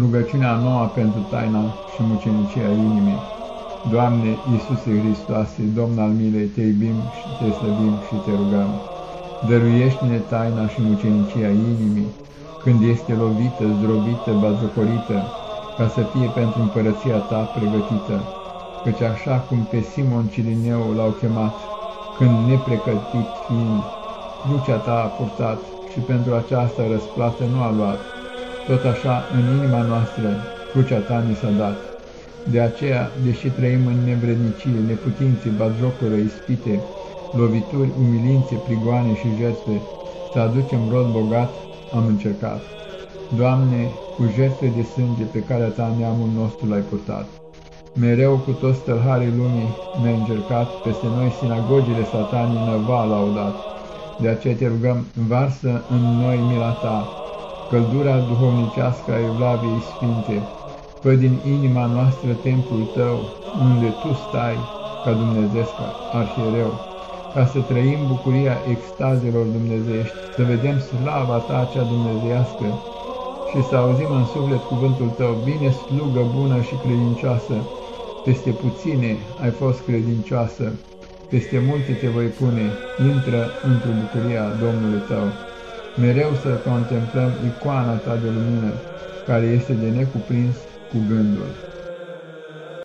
Rugăciunea noua pentru taina și mucenicia inimii. Doamne Iisuse Hristoase, Domn al milei, Te iubim și Te slăbim și Te rugăm. Dăruiește-ne taina și mucenicia inimii, când este lovită, zdrobită, bazocorită, ca să fie pentru împărăția Ta pregătită. Căci așa cum pe Simon Cirineu l-au chemat, când neprecătit fiind, crucea Ta a purtat și pentru aceasta răsplată nu a luat, tot așa, în inima noastră, crucea ta ni s-a dat. De aceea, deși trăim în nevrednicie, neputințe, bazjocură, ispite, lovituri, umilințe, prigoane și jertfe, să aducem rod bogat, am încercat. Doamne, cu jertfe de sânge pe care ta neamul nostru l-ai purtat. Mereu cu toți stălharii lumii ne-ai încercat, peste noi sinagogile satanii năva laudat. De aceea te rugăm, varsă în noi mila ta, căldura duhovnicească a Evlaviei Sfinte, fă din inima noastră templul tău, unde tu stai ca Dumnezeesc arhiereu, ca să trăim bucuria extazelor dumnezeiești, să vedem slava ta cea dumnezeiască și să auzim în suflet cuvântul tău, bine slugă bună și credincioasă, peste puține ai fost credincioasă, peste multe te voi pune, intră într-o bucuria Domnului tău mereu să contemplăm icoana ta de lumină, care este de necuprins cu gândul.